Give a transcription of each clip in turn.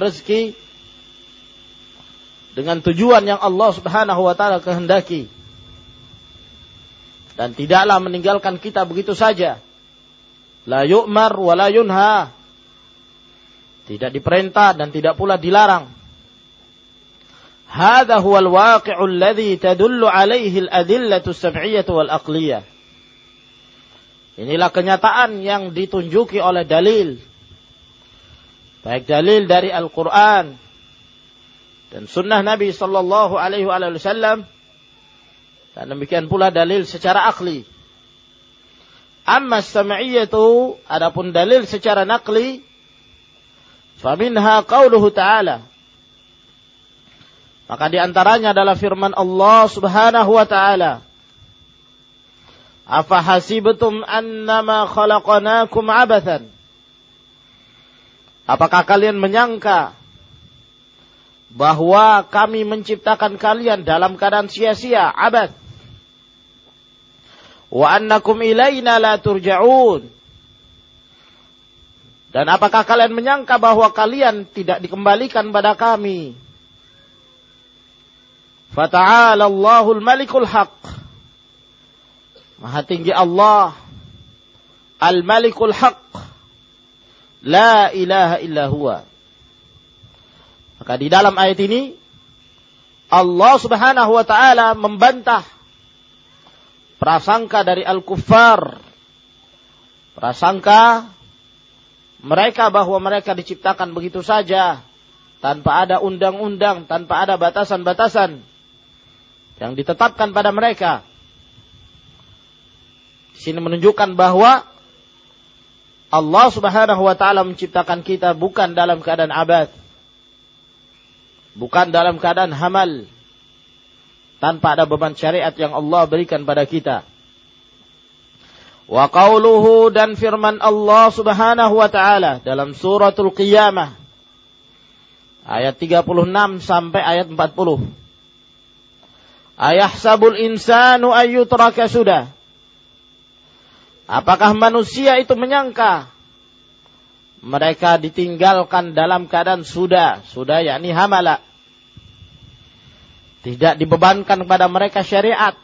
rezeki dengan tujuan yang Allah Subhanahu wa taala kehendaki. Dan tidaklah meninggalkan kita begitu saja. La yu'mar wa la yunha. Tidak diperintah dan tidak pula dilarang. Hada huwa al-waqi'u alladhi tadullu alaihi al-adillatu as-sam'iyyah wal aqliyah. Inilah kenyataan yang ditunjuki oleh dalil. Baik dalil dari Al-Quran dan sunnah Nabi Sallallahu Alaihi Wasallam. Dan demikian pula dalil secara akli. Amma sam'iyatu adapun dalil secara nakli faminha qauluhu ta'ala. Maka di antaranya adalah firman Allah Subhanahu wa taala. Afa hasibtum annama khalaqnakum abathan Apakah kalian menyangka bahwa kami menciptakan kalian dalam keadaan sia-sia, abad. Wa annakum ilaina la turja'un. Dan apakah kalian menyangka bahwa kalian tidak dikembalikan pada kami? Fata'ala Allahul Malikul Haq. Maha tinggi Allah. Al-Malikul Haq. La ilaha illa huwa. Maka di dalam ayat ini Allah Subhanahu wa taala membantah prasangka dari al-kuffar. Prasangka mereka bahwa mereka diciptakan begitu saja tanpa ada undang-undang, tanpa ada batasan-batasan yang ditetapkan pada mereka. Di sini menunjukkan bahwa Allah Subhanahu wa taala menciptakan kita bukan dalam keadaan abad bukan dalam keadaan hamal tanpa ada beban syariat yang Allah berikan pada kita. Wa qauluhu dan firman Allah Subhanahu wa taala dalam suratul Qiyamah ayat 36 sampai ayat 40. Ayahsabul insanu ayyutraka sudah. Apakah manusia itu menyangka mereka ditinggalkan dalam keadaan sudah, sudah yakni hamala. Tidak dibebankan kepada mereka syariat.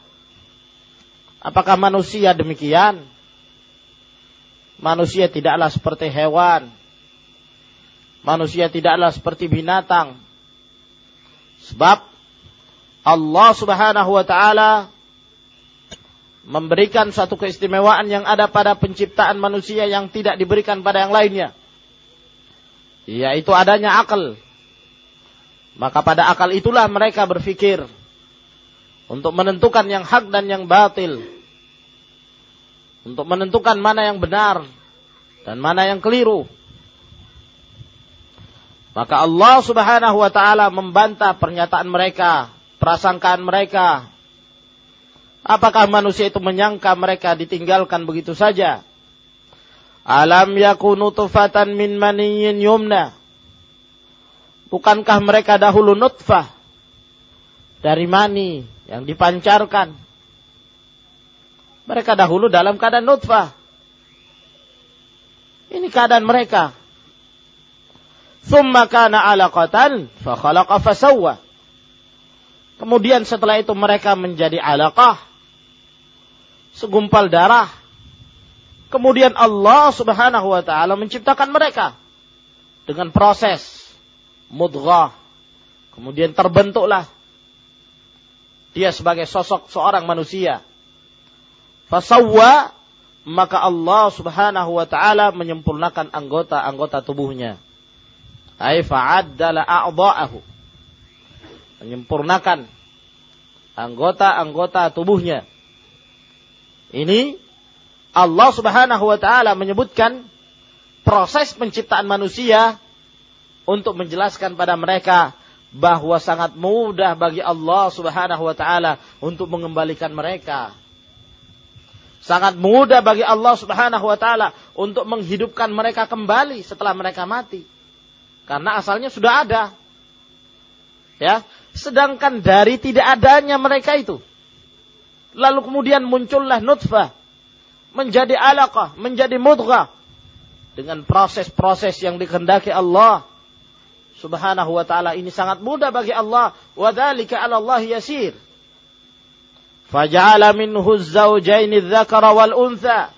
Apakah manusia demikian? Manusia tidaklah seperti hewan. Manusia tidaklah seperti binatang. Sebab Allah Subhanahu wa taala memberikan satu keistimewaan yang ada pada penciptaan manusia yang tidak diberikan pada yang lainnya yaitu adanya akal. Maka pada akal itulah mereka berpikir untuk menentukan yang hak dan yang batil. Untuk menentukan mana yang benar dan mana yang keliru. Maka Allah Subhanahu wa taala membantah pernyataan mereka, prasangkaan mereka. Apakah manusia itu menyangka mereka ditinggalkan begitu saja? Alam yakunu tufatan min maniyin yumna. Bukankah mereka dahulu nutfah dari mani yang dipancarkan? Mereka dahulu dalam keadaan nutfah. Ini keadaan mereka. Thumma kana alaqatan fa khalaqa. Kemudian setelah itu mereka menjadi alaqah. Segumpal darah Kemudian Allah Subhanahu wa taala menciptakan mereka dengan proses mudghah. Kemudian terbentuklah dia sebagai sosok seorang manusia. Fasawwa maka Allah Subhanahu wa taala menyempurnakan anggota-anggota tubuhnya. Ai fa'addala a'dha'ahu. Menyempurnakan anggota-anggota tubuhnya. Ini Allah Subhanahu wa taala menyebutkan proses penciptaan manusia untuk menjelaskan pada mereka bahwa sangat mudah bagi Allah Subhanahu wa taala untuk mengembalikan mereka. Sangat mudah bagi Allah Subhanahu wa taala untuk menghidupkan mereka kembali setelah mereka mati. Karena asalnya sudah ada. Ya, sedangkan dari tidak adanya mereka itu lalu kemudian muncullah nutfah. Menjadi alaqah, menjadi mudghah. Dengan proses-proses yang dikehendaki Allah. Subhanahu wa taala ini sangat mudah bagi Allah. Wa dzalika 'ala Allah yasir. Faja'ala minhu az-zawjayn adh-dhakara wal untha.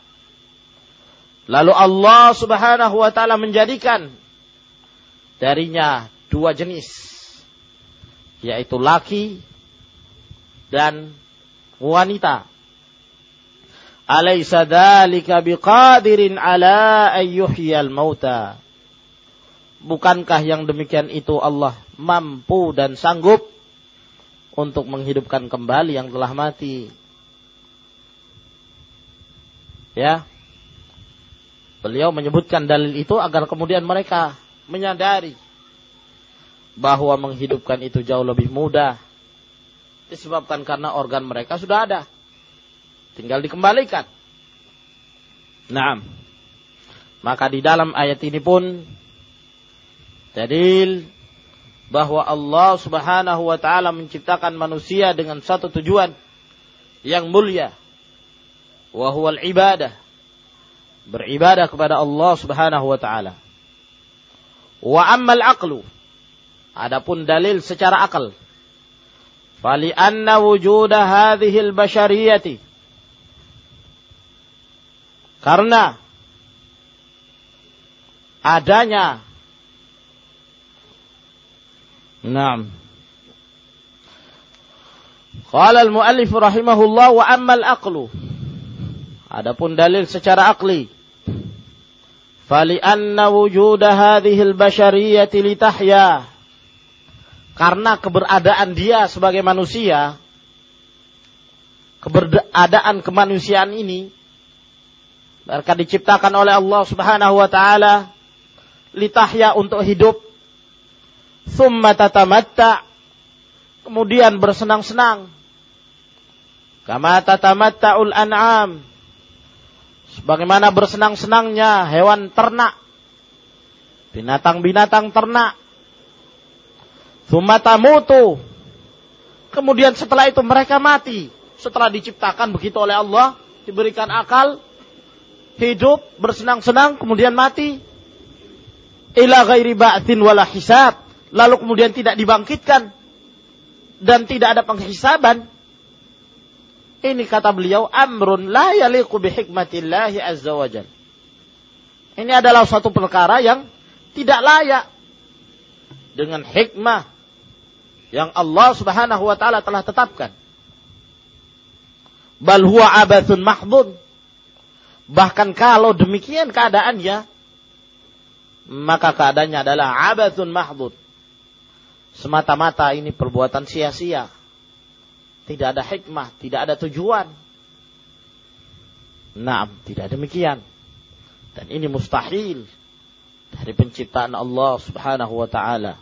Lalu Allah Subhanahu wa taala menjadikan darinya dua jenis. Yaitu laki dan wanita. Alaysa dzalika biqadirin ala ayyuhyal mauta. Bukankah yang demikian itu Allah mampu dan sanggup untuk menghidupkan kembali yang telah mati? Ya. Beliau menyebutkan dalil itu agar kemudian mereka menyadari bahwa menghidupkan itu jauh lebih mudah. Disebabkan karena organ mereka sudah ada. Tinggal dikembalikan. Nah, maka di dalam ayat ini pun Dalil bahwa Allah Subhanahu wa taala menciptakan manusia dengan satu tujuan yang mulia wa huwal ibadah beribadah kepada Allah Subhanahu wa taala wa ammal aqlu adapun dalil secara akal fali anna wujuda hadhihi al-bashariyati karena adanya Naam. Qala al-muallif rahimahullah wa amma al-aqlu. Adapun dalil secara akli. Fali anna wujuda hadhihi al-bashariyati litahya. Karena keberadaan dia sebagai manusia, keberadaan kemanusiaan ini mereka diciptakan oleh Allah Subhanahu wa taala litahya untuk hidup Thumma tatamatta. Kemudian bersenang-senang. Kama tatamatta'ul an'am. Sebagaimana bersenang-senangnya hewan ternak. Binatang-binatang ternak. Thumma tamutu. Kemudian setelah itu mereka mati. Setelah diciptakan begitu oleh Allah. Diberikan akal. Hidup, bersenang-senang, kemudian mati. Ila ghairi ba'tin wala hisab lalu kemudian tidak dibangkitkan dan tidak ada penghisaban. Ini kata beliau amrun la yaliqu bi hikmatillahi azza wajal. Ini adalah suatu perkara yang tidak layak dengan hikmah yang Allah Subhanahu wa taala telah tetapkan. Bal huwa abathun mahdun. Bahkan kalau demikian keadaannya, maka keadaannya adalah abathun mahdud semata-mata ini perbuatan sia-sia. Tidak ada hikmah, tidak ada tujuan. Nah, tidak demikian. Dan ini mustahil dari penciptaan Allah Subhanahu wa taala.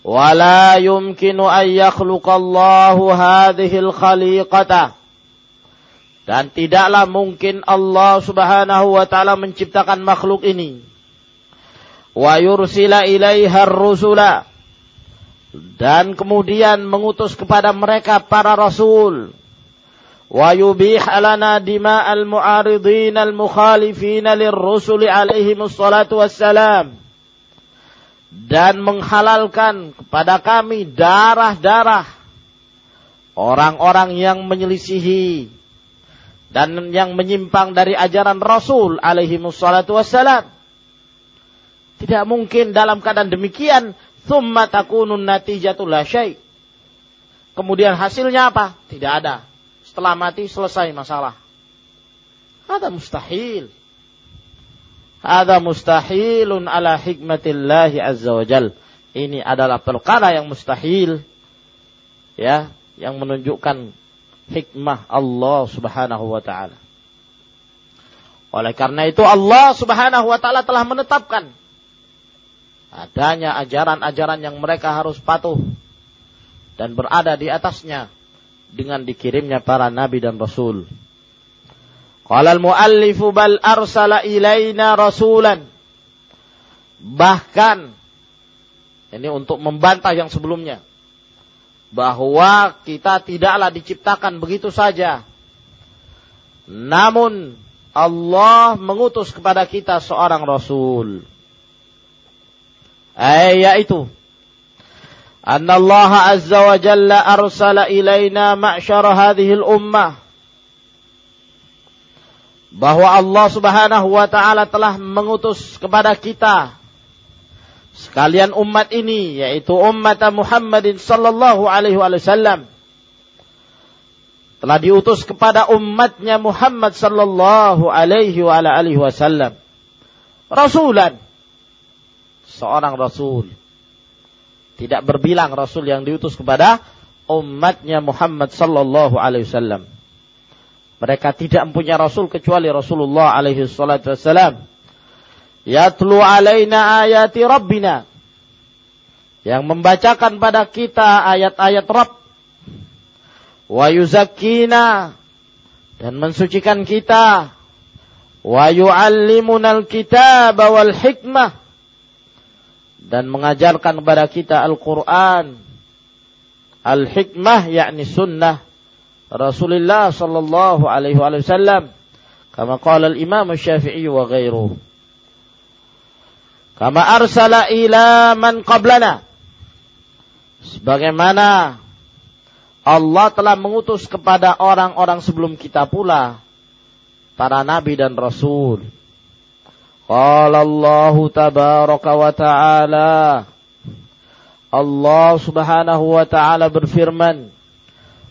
Wala yumkinu an yakhluqallahu hadhihi al-khaliqata. Dan tidaklah mungkin Allah Subhanahu wa taala menciptakan makhluk ini. Wa yursila ilaiha ar-rusula dan kemudian mengutus kepada mereka para rasul wa yubih alana dima al mu'aridin al mukhalifin lirrusuli alaihi wassalam dan menghalalkan kepada kami darah-darah orang-orang yang menyelisihi dan yang menyimpang dari ajaran Rasul alaihi musallatu wassalam. Tidak mungkin dalam keadaan demikian Thumma takunun natijatul la syai. Kemudian hasilnya apa? Tidak ada. Setelah mati selesai masalah. Ada mustahil. Ada mustahilun ala hikmatillahi azza wa jal. Ini adalah perkara yang mustahil. Ya, yang menunjukkan hikmah Allah subhanahu wa ta'ala. Oleh karena itu Allah subhanahu wa ta'ala telah menetapkan adanya ajaran-ajaran yang mereka harus patuh dan berada di atasnya dengan dikirimnya para nabi dan rasul. Qala al-muallifu bal arsala ilaina rasulan. Bahkan ini untuk membantah yang sebelumnya bahwa kita tidaklah diciptakan begitu saja. Namun Allah mengutus kepada kita seorang rasul. Ayat yaitu Anna Allah Azza wa Jalla arsala ilaina ma'syara hadhihi al-ummah bahwa Allah Subhanahu wa taala telah mengutus kepada kita sekalian umat ini yaitu umat Muhammadin sallallahu alaihi wasallam telah diutus kepada umatnya Muhammad sallallahu alaihi wa alihi wasallam. Rasulan. Seorang rasul. Tidak berbilang Rasul yang diutus kepada umatnya Muhammad sallallahu alaihi wasallam. Mereka tidak mempunyai Rasul kecuali Rasulullah alaihi salatu wasallam. Yatlu alaina ayati Rabbina. Yang membacakan pada kita ayat-ayat Rabb. Wa yuzakkina. Dan mensucikan kita. Wa yu'allimuna al-kitab wal hikmah dan mengajarkan kepada kita Al-Quran, Al-Hikmah yakni sunnah Rasulullah sallallahu alaihi wasallam kama qala al-Imam Syafi'i wa ghairuhu kama arsala ila man qablana. Sebagaimana Allah telah mengutus kepada orang-orang sebelum kita pula para nabi dan rasul. Qala Allah tabaraka wa ta'ala. Allah subhanahu wa ta'ala berfirman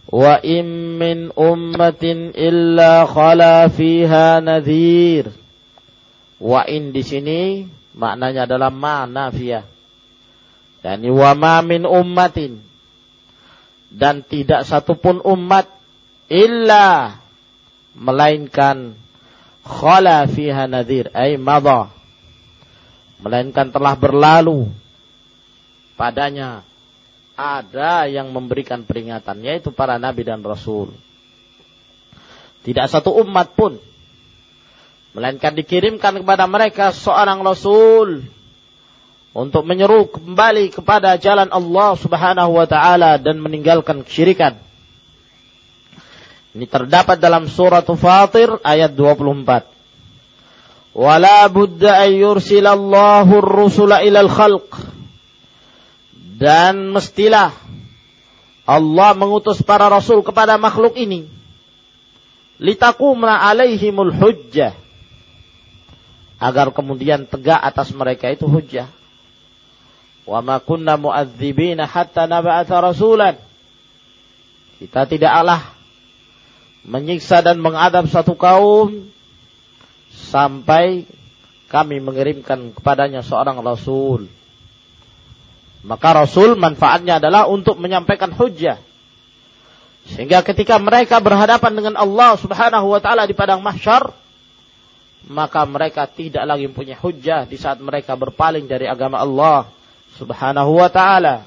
In min ummatin illa khala fiha nadhir. Wa in di sini maknanya adalah ma nafiyah Yani wa ma min ummatin. Dan tidak satupun umat illa melainkan khala fiha nadhir ay madha. Melainkan telah berlalu padanya ada yang memberikan peringatan yaitu para nabi dan rasul tidak satu umat pun melainkan dikirimkan kepada mereka seorang rasul untuk menyeru kembali kepada jalan Allah Subhanahu wa taala dan meninggalkan kesyirikan ini terdapat dalam surat Fatir ayat 24. Wala budda an yursilallahu ar-rusula ilal khalq. Dan mestilah Allah mengutus para rasul kepada makhluk ini. Litakumna alaihimul hujjah. Agar kemudian tegak atas mereka itu hujjah. Wa ma kunna mu'adzibina hatta naba'atha rasulan. Kita tidak Allah menyiksa dan mengadab satu kaum sampai kami mengirimkan kepadanya seorang rasul. Maka rasul manfaatnya adalah untuk menyampaikan hujjah. Sehingga ketika mereka berhadapan dengan Allah Subhanahu wa taala di padang mahsyar, maka mereka tidak lagi punya hujjah di saat mereka berpaling dari agama Allah Subhanahu wa taala.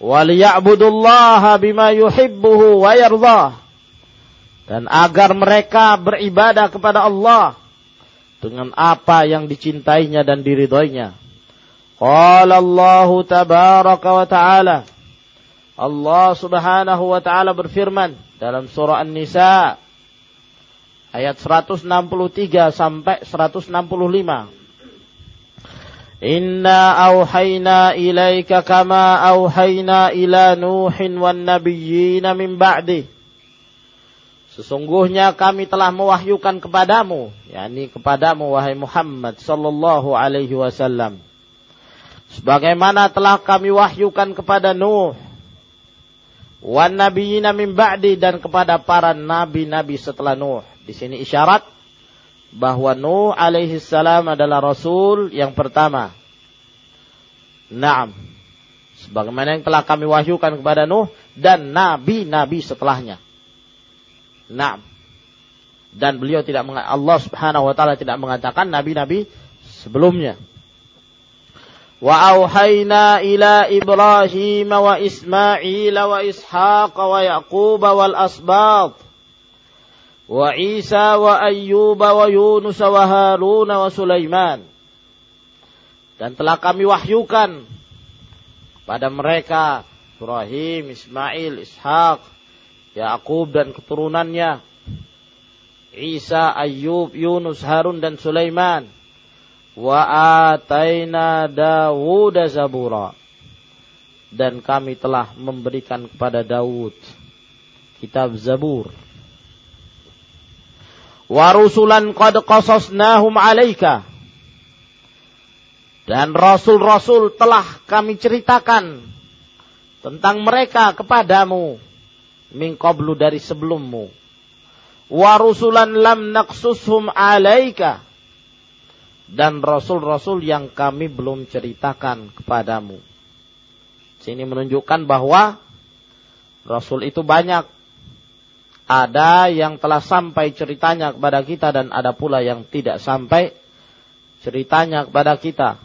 Waliya'budullaha bima yuhibbuhu wa yardah dan agar mereka beribadah kepada Allah dengan apa yang dicintainya dan diridhoinya. Qala Allah wa ta'ala Allah Subhanahu wa taala berfirman dalam surah An-Nisa ayat 163 sampai 165. Inna auhayna ilaika kama auhayna ila Nuhin wan nabiyyina min ba'dih Sesungguhnya kami telah mewahyukan kepadamu, yakni kepadamu wahai Muhammad sallallahu alaihi wasallam. Sebagaimana telah kami wahyukan kepada Nuh, wan nabiyina min ba'di dan kepada para nabi-nabi setelah Nuh. Di sini isyarat bahwa Nuh alaihi salam adalah rasul yang pertama. Naam. Sebagaimana yang telah kami wahyukan kepada Nuh dan nabi-nabi setelahnya. Naam. Dan beliau tidak Allah Subhanahu wa taala tidak mengatakan nabi-nabi sebelumnya. Wa auhayna ila Ibrahim wa Ismail wa Ishaq wa Yaqub wal asbat wa Isa wa Ayyub wa Yunus wa Harun wa Sulaiman. Dan telah kami wahyukan pada mereka Ibrahim, Ismail, Ishaq, Yakub dan keturunannya, Isa, Ayub, Yunus, Harun dan Sulaiman. Wa ataina Dawud zabura. Dan kami telah memberikan kepada Daud kitab Zabur. Wa rusulan qad qasasnahum 'alaika. Dan rasul-rasul telah kami ceritakan tentang mereka kepadamu min qablu dari sebelummu. Wa rusulan lam naqsushum 'alaika dan rasul-rasul yang kami belum ceritakan kepadamu. Sini menunjukkan bahwa rasul itu banyak. Ada yang telah sampai ceritanya kepada kita dan ada pula yang tidak sampai ceritanya kepada kita.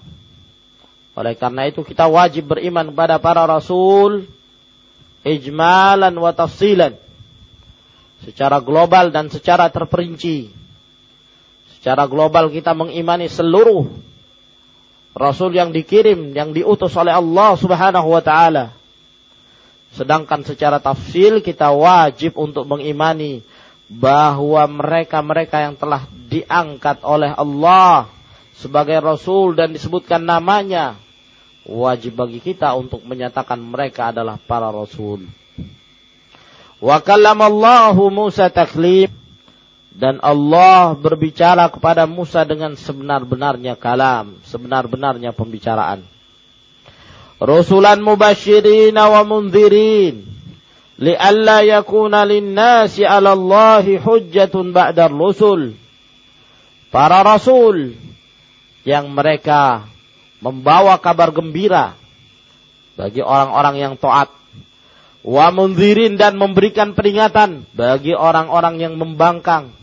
Oleh karena itu kita wajib beriman kepada para rasul ijmalan wa tafsilan. Secara global dan secara terperinci Secara global kita mengimani seluruh Rasul yang dikirim, yang diutus oleh Allah subhanahu wa ta'ala. Sedangkan secara tafsil kita wajib untuk mengimani bahwa mereka-mereka yang telah diangkat oleh Allah sebagai Rasul dan disebutkan namanya. Wajib bagi kita untuk menyatakan mereka adalah para Rasul. Wa kallamallahu Musa taklim dan Allah berbicara kepada Musa dengan sebenar-benarnya kalam, sebenar-benarnya pembicaraan. Rasulan mubashirin wa munzirin li'alla yakuna lin-nasi 'ala Allahi hujjatun ba'da rusul. Para rasul yang mereka membawa kabar gembira bagi orang-orang yang taat wa munzirin dan memberikan peringatan bagi orang-orang yang membangkang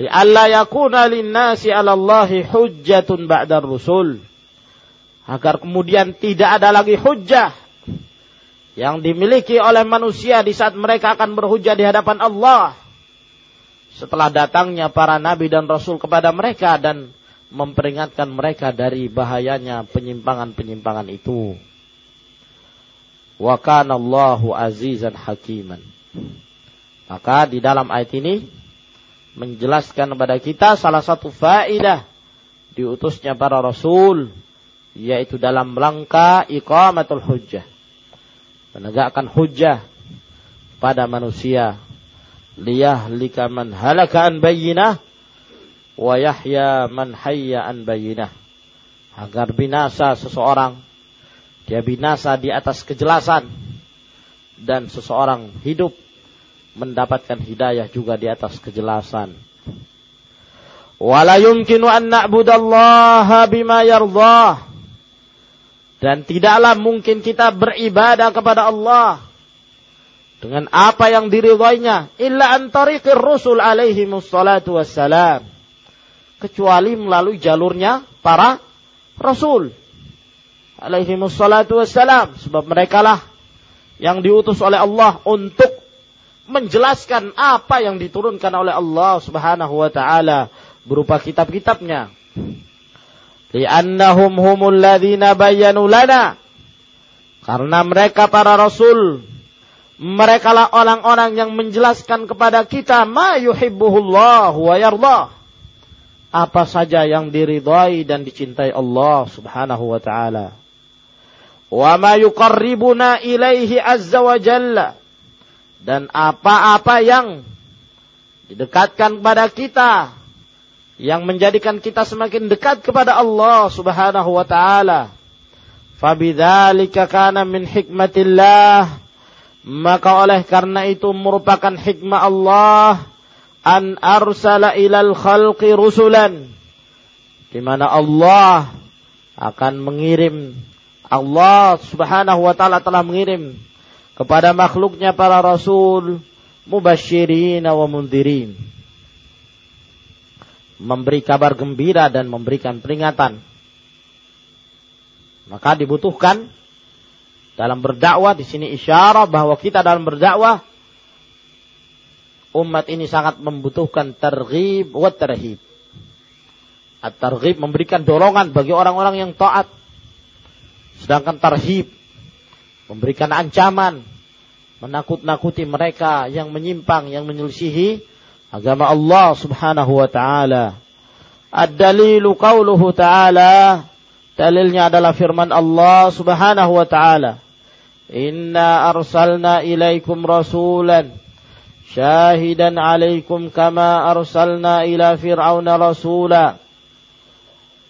Li'alla yakuna linnasi 'ala Allahi hujjatun ba'da rusul. Agar kemudian tidak ada lagi hujjah yang dimiliki oleh manusia di saat mereka akan berhujjah di hadapan Allah. Setelah datangnya para nabi dan rasul kepada mereka dan memperingatkan mereka dari bahayanya penyimpangan-penyimpangan itu. Wa kana Allahu azizan hakiman. Maka di dalam ayat ini menjelaskan kepada kita salah satu faidah diutusnya para rasul yaitu dalam rangka iqamatul hujjah menegakkan hujjah pada manusia. Liyahlika man halaka an bayyinah wa yahya man hayya an bayyinah. Agar binasa seseorang dia binasa di atas kejelasan dan seseorang hidup mendapatkan hidayah juga di atas kejelasan. Wala yumkinu an na'budallaha bima. Dan tidaklah mungkin kita beribadah kepada Allah dengan apa yang diridhoinya illa an tariqir rusul alaihi musallatu wassalam kecuali melalui jalurnya para rasul alaihi musallatu wassalam sebab merekalah yang diutus oleh Allah untuk menjelaskan apa yang diturunkan oleh Allah Subhanahu wa taala berupa kitab-kitabnya. Li'annahum humul ladzina bayyanu lana. Karena mereka para rasul, mereka lah orang-orang yang menjelaskan kepada kita ma yuhibbuhullah wa yardah. Apa saja yang diridhai dan dicintai Allah Subhanahu wa taala. Wa ma yuqarribuna ilaihi azza wa jalla dan apa-apa yang didekatkan kepada kita yang menjadikan kita semakin dekat kepada Allah Subhanahu wa taala. Fabidzalika kana min hikmatillah maka oleh karena itu merupakan hikmah Allah an arsala ilal khalqi rusulan di mana Allah akan mengirim Allah Subhanahu wa taala telah mengirim kepada makhluknya para rasul mubasyirin wa mundirin. Memberi kabar gembira dan memberikan peringatan. Maka dibutuhkan dalam berdakwah di sini isyarat bahwa kita dalam berdakwah umat ini sangat membutuhkan terghib wa terhib At-targhib memberikan dorongan bagi orang-orang yang taat. Sedangkan tarhib memberikan ancaman, menakut-nakuti mereka yang menyimpang, yang menyelisihi agama Allah Subhanahu wa taala. Ad-dalilu qauluhu ta'ala. Dalilnya adalah firman Allah subhanahu wa ta'ala. Inna arsalna ilaikum rasulan. Syahidan alaikum kama arsalna ila fir'auna rasula.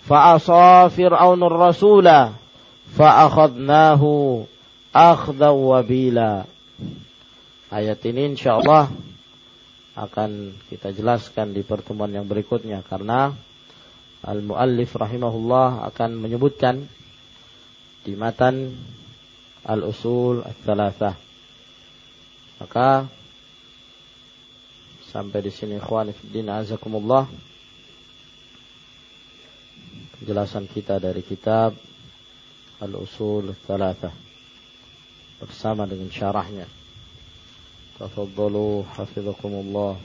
Fa'asa fir'aunur rasula. Fa'akhadnahu akhdan wabila. Ayat ini insyaallah akan kita jelaskan di pertemuan yang berikutnya karena Al-Muallif rahimahullah akan menyebutkan di matan Al-Usul Al-Thalathah. Maka sampai di sini ikhwan fillah azakumullah penjelasan kita dari kitab Al-Usul Al-Thalathah bersama dengan syarahnya. Tafadhalu hafizakumullah.